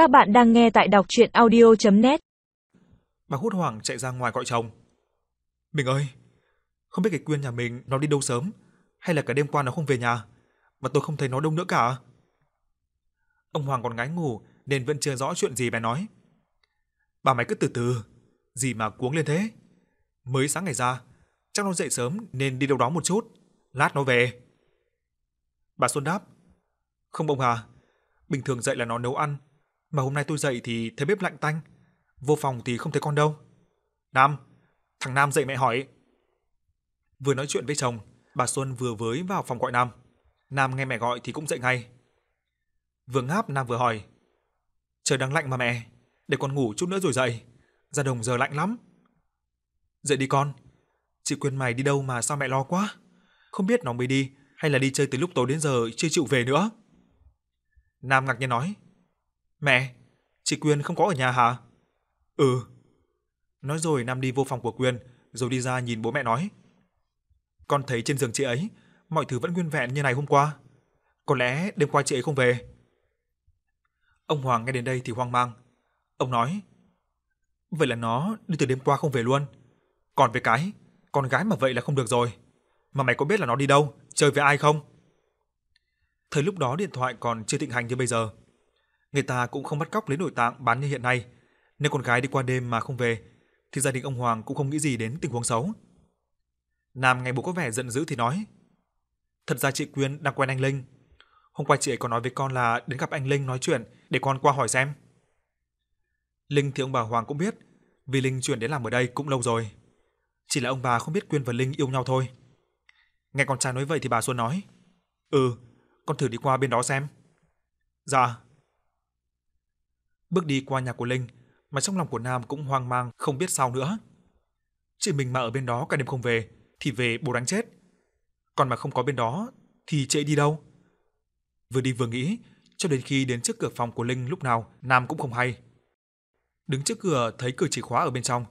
Các bạn đang nghe tại đọc chuyện audio.net Bà hốt hoảng chạy ra ngoài gọi chồng. Mình ơi, không biết cái Quyên nhà mình nó đi đâu sớm, hay là cả đêm qua nó không về nhà, mà tôi không thấy nó đâu nữa cả. Ông Hoàng còn ngái ngủ nên vẫn chưa rõ chuyện gì bé nói. Bà mày cứ từ từ, gì mà cuống lên thế? Mới sáng ngày ra, chắc nó dậy sớm nên đi đâu đó một chút, lát nó về. Bà Xuân đáp, không ông hà bình thường dậy là nó nấu ăn, mà hôm nay tôi dậy thì thấy bếp lạnh tanh, vô phòng thì không thấy con đâu. Nam, thằng Nam dậy mẹ hỏi. Vừa nói chuyện với chồng, bà Xuân vừa với vào phòng gọi Nam. Nam nghe mẹ gọi thì cũng dậy ngay. Vừa ngáp Nam vừa hỏi. Trời đang lạnh mà mẹ, để con ngủ chút nữa rồi dậy. Ra đồng giờ lạnh lắm. Dậy đi con. Chị Quyên mày đi đâu mà sao mẹ lo quá? Không biết nó mới đi hay là đi chơi từ lúc tối đến giờ chưa chịu về nữa. Nam ngạc nhiên nói. Mẹ, chị Quyên không có ở nhà hả? Ừ. Nói rồi Nam đi vô phòng của Quyên, rồi đi ra nhìn bố mẹ nói. Con thấy trên giường chị ấy, mọi thứ vẫn nguyên vẹn như này hôm qua. Có lẽ đêm qua chị ấy không về. Ông Hoàng nghe đến đây thì hoang mang. Ông nói, vậy là nó đi từ đêm qua không về luôn. Còn về cái, con gái mà vậy là không được rồi. Mà mày có biết là nó đi đâu, chơi với ai không? Thời lúc đó điện thoại còn chưa thịnh hành như bây giờ. Người ta cũng không bắt cóc lấy nội tạng bán như hiện nay. Nếu con gái đi qua đêm mà không về, thì gia đình ông Hoàng cũng không nghĩ gì đến tình huống xấu. Nam ngày bố có vẻ giận dữ thì nói. Thật ra chị Quyên đang quen anh Linh. Hôm qua chị ấy có nói với con là đến gặp anh Linh nói chuyện để con qua hỏi xem. Linh thì ông bà Hoàng cũng biết, vì Linh chuyển đến làm ở đây cũng lâu rồi. Chỉ là ông bà không biết Quyên và Linh yêu nhau thôi. Nghe con trai nói vậy thì bà Xuân nói. Ừ, con thử đi qua bên đó xem. Dạ. Bước đi qua nhà của Linh, mà trong lòng của Nam cũng hoang mang không biết sao nữa. Chị mình mà ở bên đó cả đêm không về, thì về bố đánh chết. Còn mà không có bên đó, thì chị đi đâu? Vừa đi vừa nghĩ, cho đến khi đến trước cửa phòng của Linh lúc nào Nam cũng không hay. Đứng trước cửa thấy cửa chìa khóa ở bên trong,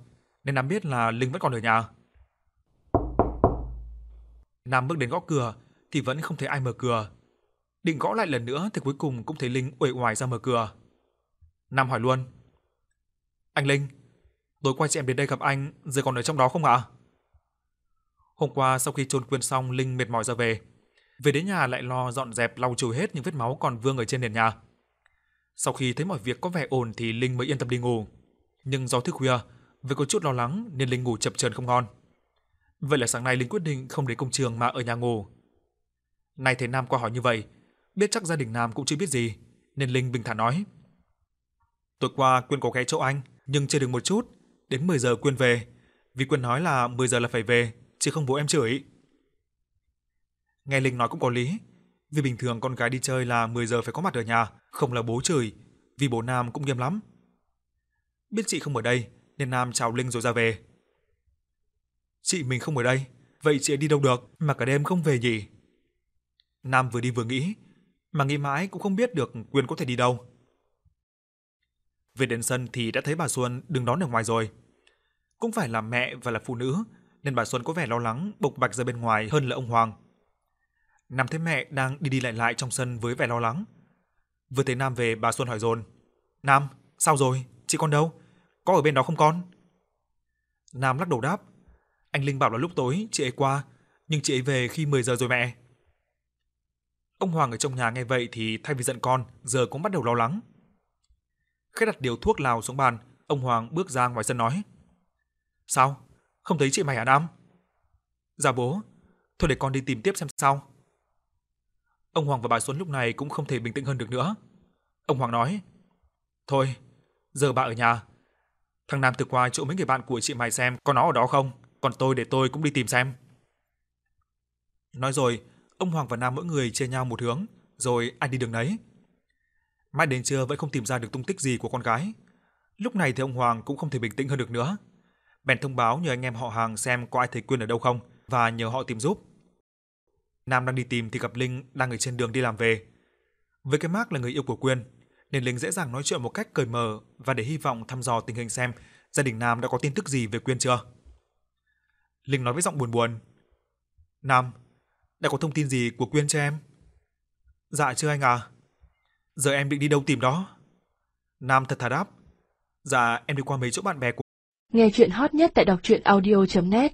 nên Nam biết là Linh vẫn còn ở nhà. Nam bước đến gõ cửa thì vẫn không thấy ai mở cửa. Định gõ lại lần nữa thì cuối cùng cũng thấy Linh uể oải ra mở cửa. Nam hỏi luôn. Anh Linh, tối qua chị em đến đây gặp anh, giờ còn ở trong đó không ạ? Hôm qua sau khi chôn quyên xong, Linh mệt mỏi ra về. Về đến nhà lại lo dọn dẹp lau chùi hết những vết máu còn vương ở trên nền nhà. Sau khi thấy mọi việc có vẻ ổn thì Linh mới yên tâm đi ngủ. Nhưng do thức khuya, vì có chút lo lắng nên Linh ngủ chập chờn không ngon. Vậy là sáng nay Linh quyết định không đến công trường mà ở nhà ngủ. Nay thấy Nam qua hỏi như vậy, biết chắc gia đình Nam cũng chưa biết gì, nên Linh bình thản nói. Tối qua Quyên có ghé chỗ anh, nhưng chưa được một chút, đến 10 giờ Quyên về, vì Quyên nói là 10 giờ là phải về, chứ không bố em chửi. Nghe Linh nói cũng có lý, vì bình thường con gái đi chơi là 10 giờ phải có mặt ở nhà, không là bố chửi, vì bố Nam cũng nghiêm lắm. Biết chị không ở đây, nên Nam chào Linh rồi ra về. Chị mình không ở đây, vậy chị đi đâu được mà cả đêm không về nhỉ? Nam vừa đi vừa nghĩ, mà nghĩ mãi cũng không biết được Quyên có thể đi đâu. Về đến sân thì đã thấy bà Xuân đứng đón ở ngoài rồi. Cũng phải là mẹ và là phụ nữ, nên bà Xuân có vẻ lo lắng bộc bạch ra bên ngoài hơn là ông Hoàng. Nam thấy mẹ đang đi đi lại lại trong sân với vẻ lo lắng. Vừa thấy Nam về, bà Xuân hỏi dồn: "Nam, sao rồi? Chị con đâu? Có ở bên đó không con?" Nam lắc đầu đáp: "Anh Linh bảo là lúc tối chị ấy qua, nhưng chị ấy về khi 10 giờ rồi mẹ." Ông Hoàng ở trong nhà nghe vậy thì thay vì giận con, giờ cũng bắt đầu lo lắng. Khẽ đặt điều thuốc lào xuống bàn, ông Hoàng bước ra ngoài sân nói: "Sao? Không thấy chị mày à Nam?" "Dạ bố, thôi để con đi tìm tiếp xem sao." Ông Hoàng và bà Xuân lúc này cũng không thể bình tĩnh hơn được nữa. Ông Hoàng nói: "Thôi, giờ bà ở nhà. Thằng Nam từ qua chỗ mấy người bạn của chị mày xem có nó ở đó không, còn tôi để tôi cũng đi tìm xem." Nói rồi, ông Hoàng và Nam mỗi người chia nhau một hướng, rồi ai đi đường nấy. Mãi đến trưa vẫn không tìm ra được tung tích gì của con gái. Lúc này thì ông Hoàng cũng không thể bình tĩnh hơn được nữa. Bèn thông báo nhờ anh em họ hàng xem có ai thấy Quyên ở đâu không và nhờ họ tìm giúp. Nam đang đi tìm thì gặp Linh đang ở trên đường đi làm về. Với cái mác là người yêu của Quyên, nên Linh dễ dàng nói chuyện một cách cởi mở và để hy vọng thăm dò tình hình xem gia đình Nam đã có tin tức gì về Quyên chưa. Linh nói với giọng buồn buồn. Nam, đã có thông tin gì của Quyên cho em? Dạ chưa anh à. Giờ em định đi đâu tìm đó? Nam thật thà đáp. Dạ, em đi qua mấy chỗ bạn bè của Nghe chuyện hot nhất tại đọc truyện audio.net